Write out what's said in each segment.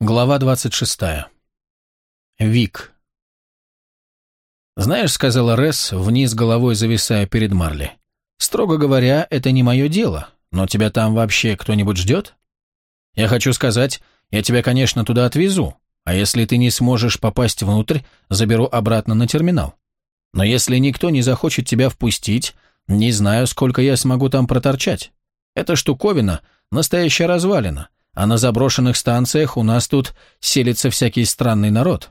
Глава 26. Вик. «Знаешь, — сказала Ресс, вниз головой зависая перед Марли, — строго говоря, это не мое дело, но тебя там вообще кто-нибудь ждет? Я хочу сказать, я тебя, конечно, туда отвезу, а если ты не сможешь попасть внутрь, заберу обратно на терминал. Но если никто не захочет тебя впустить, не знаю, сколько я смогу там проторчать. Эта штуковина — настоящая развалина, а на заброшенных станциях у нас тут селится всякий странный народ.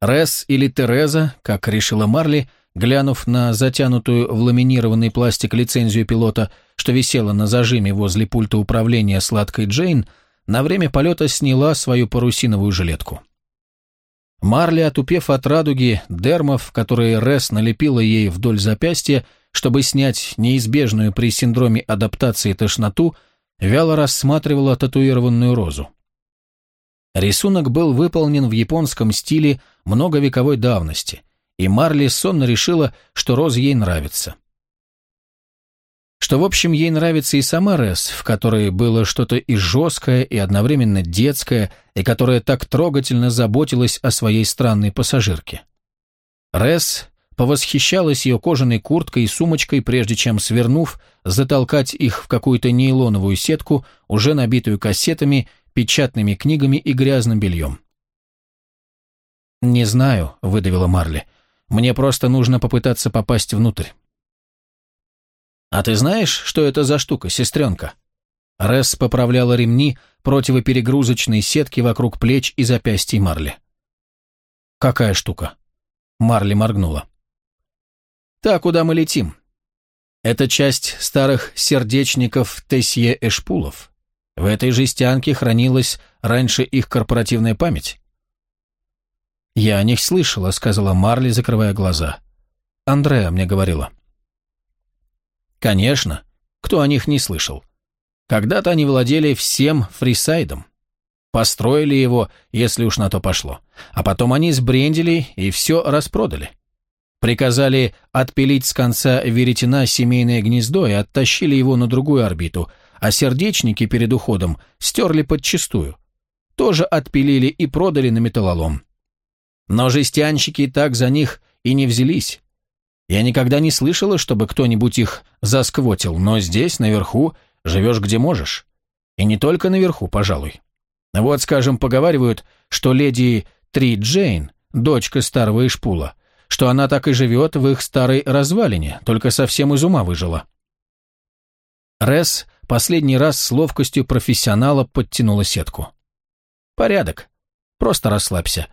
Рес или Тереза, как решила Марли, глянув на затянутую в ламинированный пластик лицензию пилота, что висела на зажиме возле пульта управления сладкой Джейн, на время полета сняла свою парусиновую жилетку. Марли, отупев от радуги дермов, которые Рес налепила ей вдоль запястья, чтобы снять неизбежную при синдроме адаптации тошноту, вяло рассматривала татуированную розу. Рисунок был выполнен в японском стиле многовековой давности, и Марли сонно решила, что роза ей нравится. Что, в общем, ей нравится и сама Рес, в которой было что-то и жесткое, и одновременно детское, и которая так трогательно заботилась о своей странной пассажирке. Рес повосхищалась ее кожаной курткой и сумочкой, прежде чем, свернув, затолкать их в какую-то нейлоновую сетку, уже набитую кассетами, печатными книгами и грязным бельем. «Не знаю», — выдавила Марли. «Мне просто нужно попытаться попасть внутрь». «А ты знаешь, что это за штука, сестренка?» Ресс поправляла ремни противоперегрузочной сетки вокруг плеч и запястий Марли. «Какая штука?» Марли моргнула. Та, куда мы летим. Это часть старых сердечников Тесье-Эшпулов. В этой жестянке хранилась раньше их корпоративная память. «Я о них слышала», — сказала Марли, закрывая глаза. «Андреа мне говорила». «Конечно. Кто о них не слышал? Когда-то они владели всем фрисайдом. Построили его, если уж на то пошло. А потом они сбрендили и все распродали. Приказали отпилить с конца веретена семейное гнездо и оттащили его на другую орбиту, а сердечники перед уходом стерли подчистую. Тоже отпилили и продали на металлолом. Но жестянщики так за них и не взялись. Я никогда не слышала, чтобы кто-нибудь их засквотил, но здесь, наверху, живешь где можешь. И не только наверху, пожалуй. Вот, скажем, поговаривают, что леди Три Джейн, дочка старого Ишпула, что она так и живет в их старой развалине, только совсем из ума выжила. Рес последний раз с ловкостью профессионала подтянула сетку. «Порядок. Просто расслабься.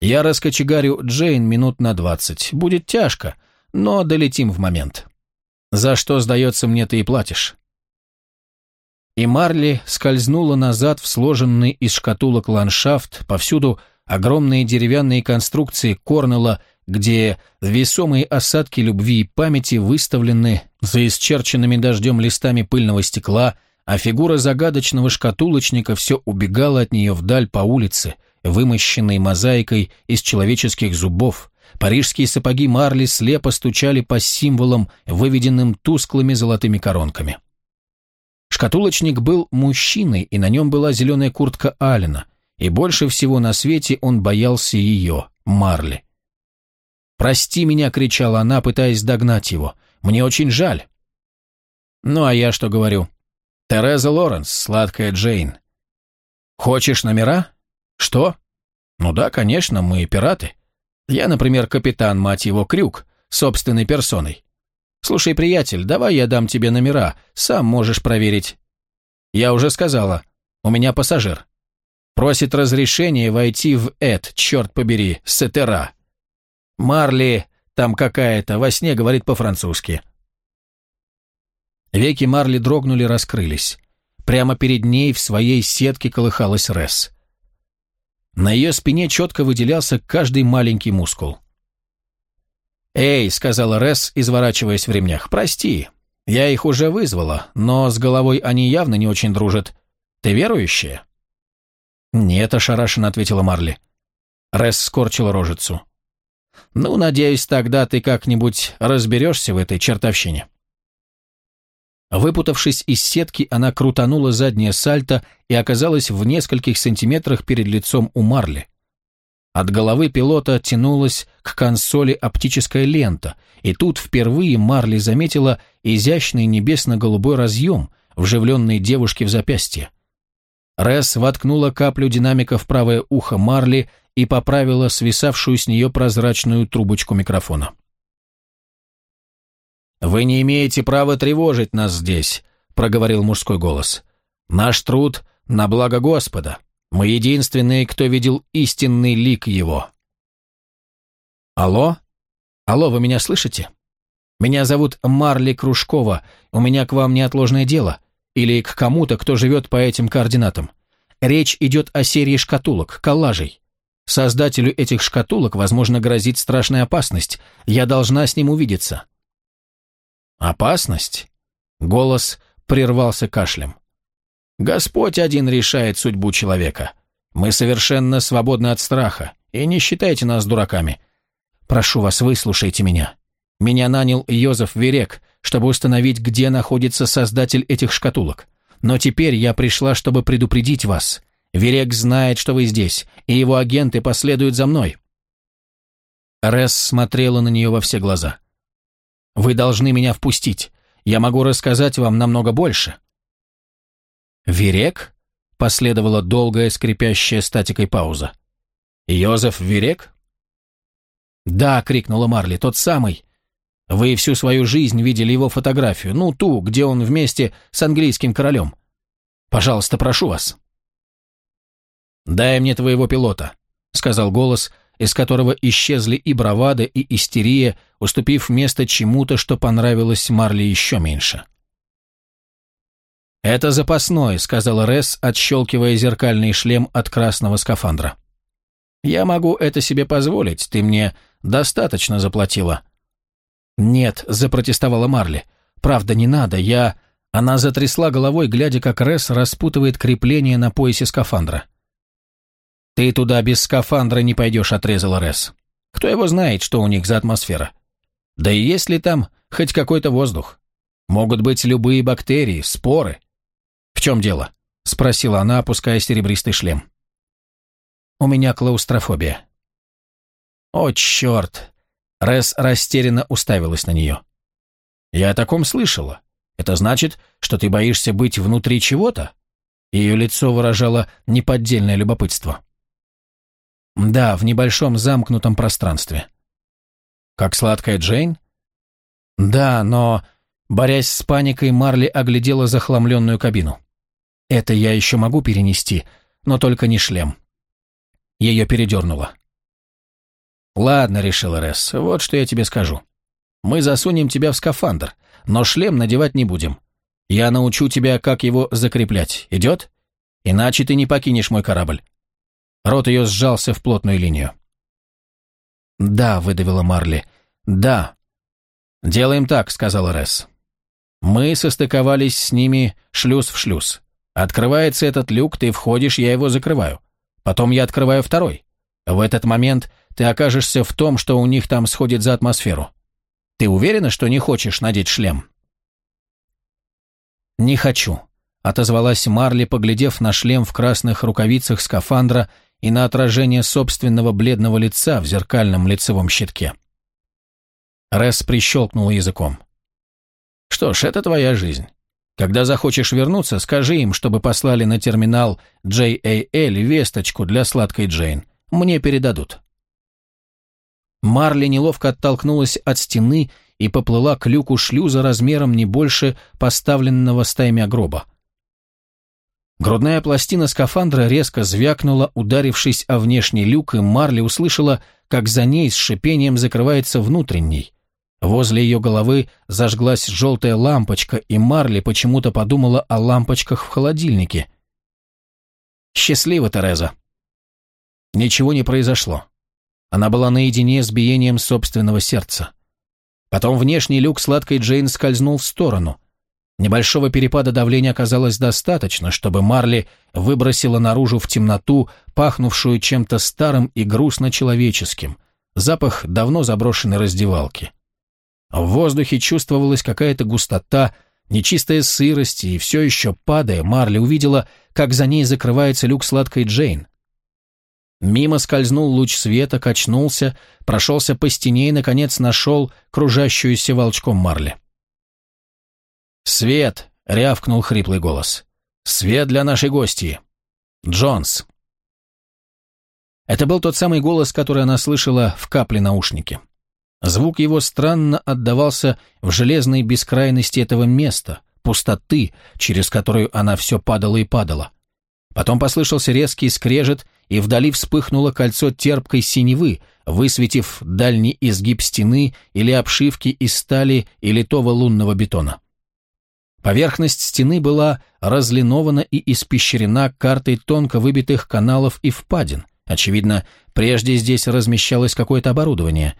Я раскочегарю Джейн минут на двадцать. Будет тяжко, но долетим в момент. За что, сдается мне, ты и платишь». И Марли скользнула назад в сложенный из шкатулок ландшафт, повсюду огромные деревянные конструкции Корнелла где весомые осадки любви и памяти выставлены за исчерченными дождем листами пыльного стекла, а фигура загадочного шкатулочника все убегала от нее вдаль по улице, вымощенной мозаикой из человеческих зубов. Парижские сапоги Марли слепо стучали по символам, выведенным тусклыми золотыми коронками. Шкатулочник был мужчиной, и на нем была зеленая куртка Алина, и больше всего на свете он боялся ее, Марли. «Прости меня!» — кричала она, пытаясь догнать его. «Мне очень жаль!» «Ну, а я что говорю?» «Тереза Лоренс, сладкая Джейн». «Хочешь номера?» «Что?» «Ну да, конечно, мы пираты. Я, например, капитан, мать его, Крюк, собственной персоной. Слушай, приятель, давай я дам тебе номера, сам можешь проверить». «Я уже сказала, у меня пассажир. Просит разрешения войти в Эд, черт побери, Сетера. Марли там какая-то, во сне говорит по-французски. Веки Марли дрогнули, раскрылись. Прямо перед ней в своей сетке колыхалась Ресс. На ее спине четко выделялся каждый маленький мускул. «Эй», — сказала Ресс, изворачиваясь в ремнях, — «прости, я их уже вызвала, но с головой они явно не очень дружат. Ты верующая?» «Нет», — ошарашенно ответила Марли. Ресс скорчила рожицу. Ну, надеюсь, тогда ты как-нибудь разберешься в этой чертовщине. Выпутавшись из сетки, она крутанула заднее сальто и оказалась в нескольких сантиметрах перед лицом у Марли. От головы пилота тянулась к консоли оптическая лента, и тут впервые Марли заметила изящный небесно-голубой разъем, вживленный девушке в запястье. Ресс воткнула каплю динамика в правое ухо Марли и поправила свисавшую с нее прозрачную трубочку микрофона. «Вы не имеете права тревожить нас здесь», — проговорил мужской голос. «Наш труд на благо Господа. Мы единственные, кто видел истинный лик его». «Алло? Алло, вы меня слышите? Меня зовут Марли Кружкова, у меня к вам неотложное дело. Или к кому-то, кто живет по этим координатам. Речь идет о серии шкатулок, коллажей. Создателю этих шкатулок, возможно, грозит страшная опасность. Я должна с ним увидеться». «Опасность?» Голос прервался кашлем. «Господь один решает судьбу человека. Мы совершенно свободны от страха, и не считайте нас дураками. Прошу вас, выслушайте меня. Меня нанял Йозеф Верек, чтобы установить, где находится создатель этих шкатулок. Но теперь я пришла, чтобы предупредить вас. Верек знает, что вы здесь, и его агенты последуют за мной». Ресс смотрела на нее во все глаза. Вы должны меня впустить. Я могу рассказать вам намного больше». «Верек?» — последовала долгая скрипящая статикой пауза. «Йозеф Верек?» «Да!» — крикнула Марли, — «тот самый. Вы всю свою жизнь видели его фотографию, ну, ту, где он вместе с английским королем. Пожалуйста, прошу вас». «Дай мне твоего пилота», — сказал голос, из которого исчезли и бравада, и истерия, уступив место чему-то, что понравилось Марли еще меньше. «Это запасной», — сказала Ресс, отщелкивая зеркальный шлем от красного скафандра. «Я могу это себе позволить, ты мне достаточно заплатила». «Нет», — запротестовала Марли. «Правда, не надо, я...» Она затрясла головой, глядя, как Ресс распутывает крепление на поясе скафандра. «Ты туда без скафандра не пойдешь», — отрезал Ресс. «Кто его знает, что у них за атмосфера? Да и есть ли там хоть какой-то воздух? Могут быть любые бактерии, споры». «В чем дело?» — спросила она, опуская серебристый шлем. «У меня клаустрофобия». «О, черт!» — Ресс растерянно уставилась на нее. «Я о таком слышала. Это значит, что ты боишься быть внутри чего-то?» Ее лицо выражало неподдельное любопытство. Да, в небольшом замкнутом пространстве. Как сладкая Джейн? Да, но, борясь с паникой, Марли оглядела захламленную кабину. Это я еще могу перенести, но только не шлем. Ее передернуло. «Ладно», — решила Ресс, — «вот что я тебе скажу. Мы засунем тебя в скафандр, но шлем надевать не будем. Я научу тебя, как его закреплять. Идет? Иначе ты не покинешь мой корабль. Рот ее сжался в плотную линию. «Да», — выдавила Марли. «Да». «Делаем так», — сказала Ресс. «Мы состыковались с ними шлюз в шлюз. Открывается этот люк, ты входишь, я его закрываю. Потом я открываю второй. В этот момент ты окажешься в том, что у них там сходит за атмосферу. Ты уверена, что не хочешь надеть шлем?» «Не хочу», — отозвалась Марли, поглядев на шлем в красных рукавицах скафандра и на отражение собственного бледного лица в зеркальном лицевом щитке. Ресс прищелкнул языком. «Что ж, это твоя жизнь. Когда захочешь вернуться, скажи им, чтобы послали на терминал JAL весточку для сладкой Джейн. Мне передадут». Марли неловко оттолкнулась от стены и поплыла к люку шлюза размером не больше поставленного стаймя гроба. Грудная пластина скафандра резко звякнула, ударившись о внешний люк, и Марли услышала, как за ней с шипением закрывается внутренний. Возле ее головы зажглась желтая лампочка, и Марли почему-то подумала о лампочках в холодильнике. «Счастливо, Тереза!» Ничего не произошло. Она была наедине с биением собственного сердца. Потом внешний люк сладкой Джейн скользнул в сторону. Небольшого перепада давления оказалось достаточно, чтобы Марли выбросила наружу в темноту, пахнувшую чем-то старым и грустно-человеческим, запах давно заброшенной раздевалки. В воздухе чувствовалась какая-то густота, Нечистая сырость и все еще падая, Марли увидела, как за ней закрывается люк сладкой Джейн. Мимо скользнул луч света, качнулся, прошелся по стене и, наконец, нашел кружащуюся волчком Марли. «Свет!» — рявкнул хриплый голос. «Свет для нашей гости! Джонс!» Это был тот самый голос, который она слышала в капле наушнике. Звук его странно отдавался в железной бескрайности этого места, пустоты, через которую она все падала и падала. Потом послышался резкий скрежет, и вдали вспыхнуло кольцо терпкой синевы, высветив дальний изгиб стены или обшивки из стали и литого лунного бетона. Поверхность стены была разлинована и испещрена картой тонко выбитых каналов и впадин, Очевидно, прежде здесь размещалось какое-то оборудование.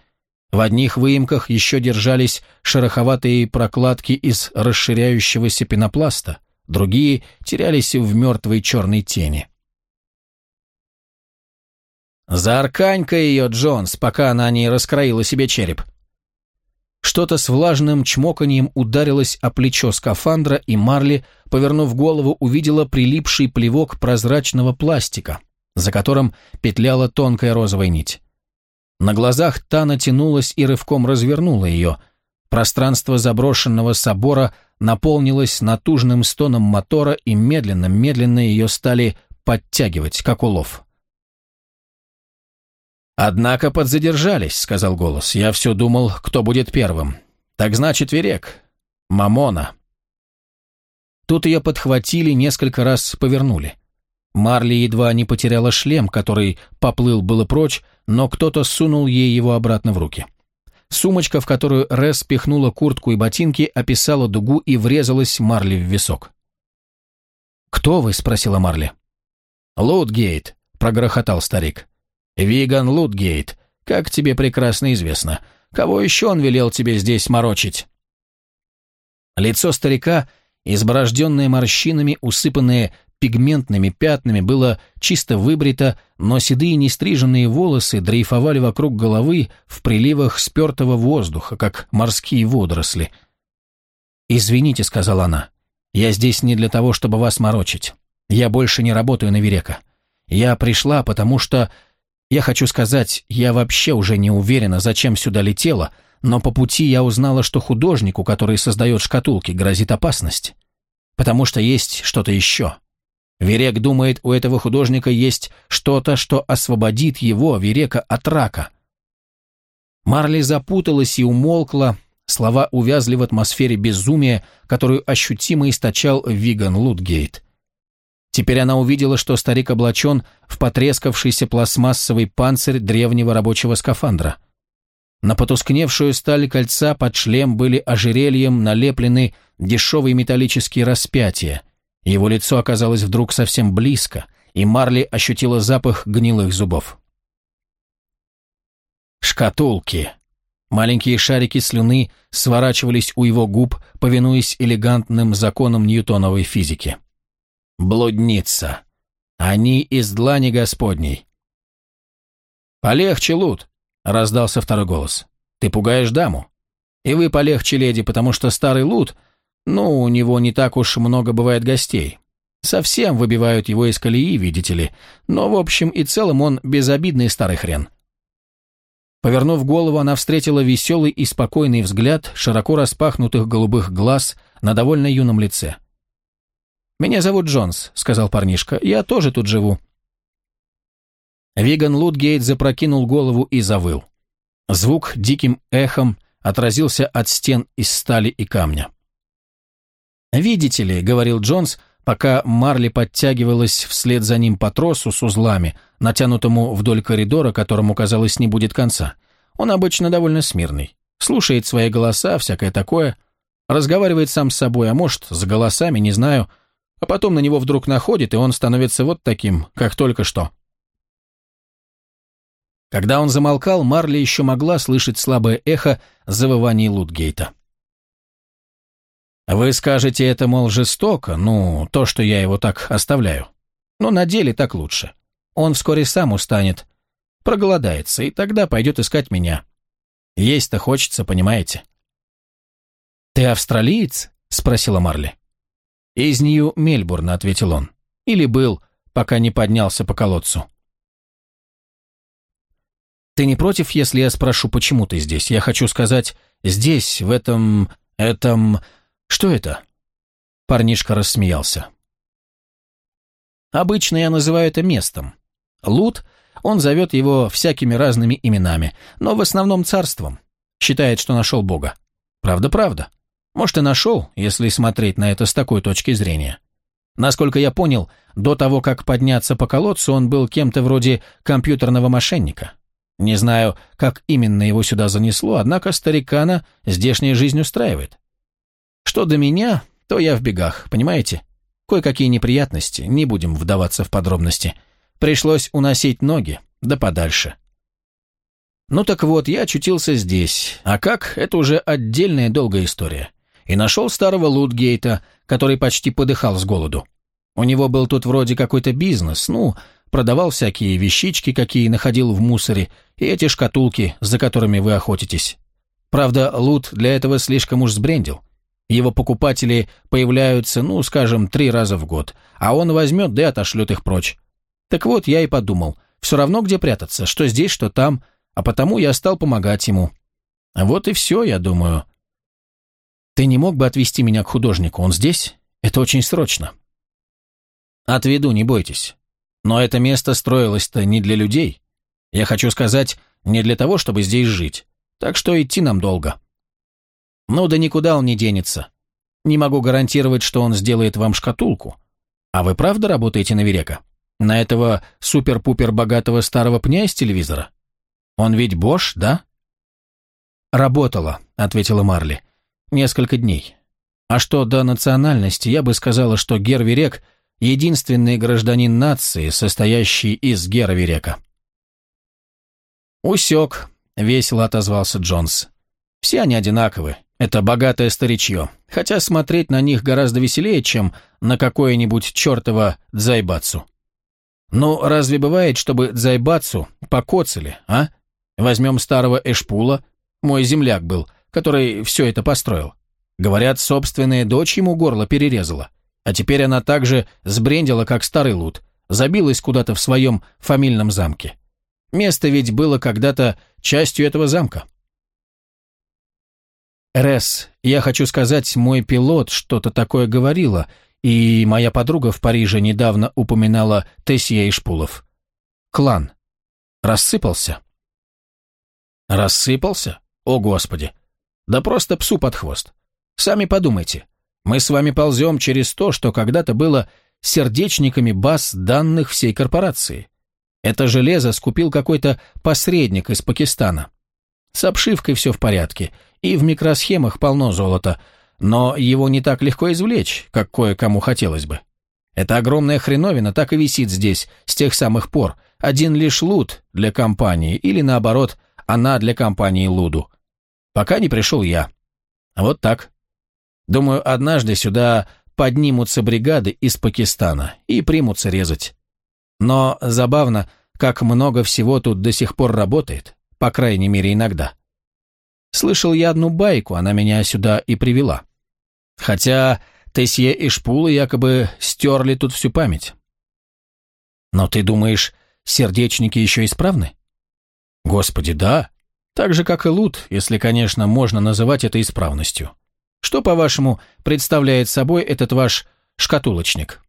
В одних выемках еще держались шероховатые прокладки из расширяющегося пенопласта, другие терялись в мертвой черной тени. «Зааркань-ка ее, Джонс, пока она не раскроила себе череп!» Что-то с влажным чмоканием ударилось о плечо скафандра, и Марли, повернув голову, увидела прилипший плевок прозрачного пластика – за которым петляла тонкая розовая нить. На глазах та натянулась и рывком развернула ее. Пространство заброшенного собора наполнилось натужным стоном мотора, и медленно-медленно ее стали подтягивать, как улов. «Однако подзадержались», — сказал голос. «Я все думал, кто будет первым. Так значит, Верек. Мамона». Тут ее подхватили, несколько раз повернули. Марли едва не потеряла шлем, который поплыл было прочь, но кто-то сунул ей его обратно в руки. Сумочка, в которую Рес пихнула куртку и ботинки, описала дугу и врезалась Марли в висок. «Кто вы?» — спросила Марли. «Лутгейт», — прогрохотал старик. «Виган Лутгейт, как тебе прекрасно известно. Кого еще он велел тебе здесь морочить?» Лицо старика, изборожденное морщинами, усыпанное пигментными пятнами, было чисто выбрито, но седые нестриженные волосы дрейфовали вокруг головы в приливах спертого воздуха, как морские водоросли. «Извините», — сказала она, — «я здесь не для того, чтобы вас морочить. Я больше не работаю на Верека. Я пришла, потому что... Я хочу сказать, я вообще уже не уверена, зачем сюда летела, но по пути я узнала, что художнику, который создает шкатулки, грозит опасность. Потому что есть что-то еще». Верек думает, у этого художника есть что-то, что освободит его, Верека, от рака. Марли запуталась и умолкла, слова увязли в атмосфере безумия, которую ощутимо источал Виган Лутгейт. Теперь она увидела, что старик облачен в потрескавшийся пластмассовый панцирь древнего рабочего скафандра. На потускневшую сталь кольца под шлем были ожерельем налеплены дешевые металлические распятия – его лицо оказалось вдруг совсем близко, и Марли ощутила запах гнилых зубов. Шкатулки. Маленькие шарики слюны сворачивались у его губ, повинуясь элегантным законам ньютоновой физики. Блудница. Они из длани Господней. «Полегче, Лут», — раздался второй голос. «Ты пугаешь даму. И вы полегче, леди, потому что старый Лут ну, у него не так уж много бывает гостей. Совсем выбивают его из колеи, видите ли. Но в общем и целом он безобидный старый хрен. Повернув голову, она встретила веселый и спокойный взгляд широко распахнутых голубых глаз на довольно юном лице. «Меня зовут Джонс», — сказал парнишка. «Я тоже тут живу». Виган Лутгейт запрокинул голову и завыл. Звук диким эхом отразился от стен из стали и камня. «Видите ли», — говорил Джонс, пока Марли подтягивалась вслед за ним по тросу с узлами, натянутому вдоль коридора, которому, казалось, не будет конца. Он обычно довольно смирный. Слушает свои голоса, всякое такое. Разговаривает сам с собой, а может, с голосами, не знаю. А потом на него вдруг находит, и он становится вот таким, как только что. Когда он замолкал, Марли еще могла слышать слабое эхо завываний Лутгейта. Вы скажете, это, мол, жестоко, ну, то, что я его так оставляю. Но на деле так лучше. Он вскоре сам устанет, проголодается, и тогда пойдет искать меня. Есть-то хочется, понимаете? «Ты австралиец?» — спросила Марли. «Из Нью-Мельбурна», — ответил он. «Или был, пока не поднялся по колодцу». «Ты не против, если я спрошу, почему ты здесь? Я хочу сказать, здесь, в этом... этом... Что это?» Парнишка рассмеялся. «Обычно я называю это местом. Лут, он зовет его всякими разными именами, но в основном царством. Считает, что нашел Бога. Правда-правда. Может, и нашел, если смотреть на это с такой точки зрения. Насколько я понял, до того, как подняться по колодцу, он был кем-то вроде компьютерного мошенника. Не знаю, как именно его сюда занесло, однако старикана здешняя жизнь устраивает. Что до меня, то я в бегах, понимаете? Кое-какие неприятности, не будем вдаваться в подробности. Пришлось уносить ноги, да подальше. Ну так вот, я очутился здесь, а как, это уже отдельная долгая история. И нашел старого Лутгейта, который почти подыхал с голоду. У него был тут вроде какой-то бизнес, ну, продавал всякие вещички, какие находил в мусоре, и эти шкатулки, за которыми вы охотитесь. Правда, Лут для этого слишком уж сбрендил. Его покупатели появляются, ну, скажем, три раза в год, а он возьмет да и отошлет их прочь. Так вот, я и подумал, все равно где прятаться, что здесь, что там, а потому я стал помогать ему. Вот и все, я думаю. Ты не мог бы отвезти меня к художнику, он здесь? Это очень срочно. Отведу, не бойтесь. Но это место строилось-то не для людей. Я хочу сказать, не для того, чтобы здесь жить. Так что идти нам долго. Ну да никуда он не денется. Не могу гарантировать, что он сделает вам шкатулку. А вы правда работаете на Верека? На этого супер-пупер богатого старого пня из телевизора? Он ведь Бош, да? Работала, ответила Марли. Несколько дней. А что до национальности, я бы сказала, что Герверек — единственный гражданин нации, состоящий из Герверека. «Усек», — весело отозвался Джонс. «Все они одинаковы. Это богатое старичье. Хотя смотреть на них гораздо веселее, чем на какое-нибудь чертово дзайбацу. Ну, разве бывает, чтобы дзайбацу покоцали, а? Возьмем старого Эшпула, мой земляк был, который все это построил. Говорят, собственная дочь ему горло перерезала. А теперь она также сбрендила, как старый лут, забилась куда-то в своем фамильном замке. Место ведь было когда-то частью этого замка. «Рес, я хочу сказать, мой пилот что-то такое говорила, и моя подруга в Париже недавно упоминала Тессия и Шпулов. Клан. Рассыпался?» Рассыпался? О, Господи! Да просто псу под хвост. Сами подумайте. Мы с вами ползем через то, что когда-то было сердечниками баз данных всей корпорации. Это железо скупил какой-то посредник из Пакистана. С обшивкой все в порядке, и в микросхемах полно золота, но его не так легко извлечь, как кое-кому хотелось бы. Эта огромная хреновина так и висит здесь с тех самых пор, один лишь лут для компании, или наоборот – она для компании Луду. Пока не пришел я. Вот так. Думаю, однажды сюда поднимутся бригады из Пакистана и примутся резать. Но забавно, как много всего тут до сих пор работает, по крайней мере иногда. Слышал я одну байку, она меня сюда и привела. Хотя Тесье и Шпулы якобы стерли тут всю память. Но ты думаешь, сердечники еще исправны? Господи, да. Так же, как и лут, если, конечно, можно называть это исправностью. Что, по-вашему, представляет собой этот ваш шкатулочник?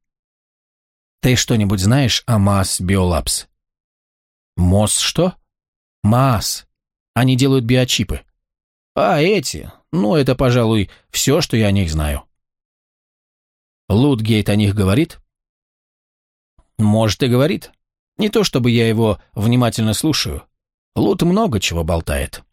Ты что-нибудь знаешь о МАС Биолабс? МОС что? МАС. Они делают биочипы. А эти? Ну, это, пожалуй, все, что я о них знаю. Лутгейт о них говорит? Может, и говорит. Не то, чтобы я его внимательно слушаю. Лут много чего болтает.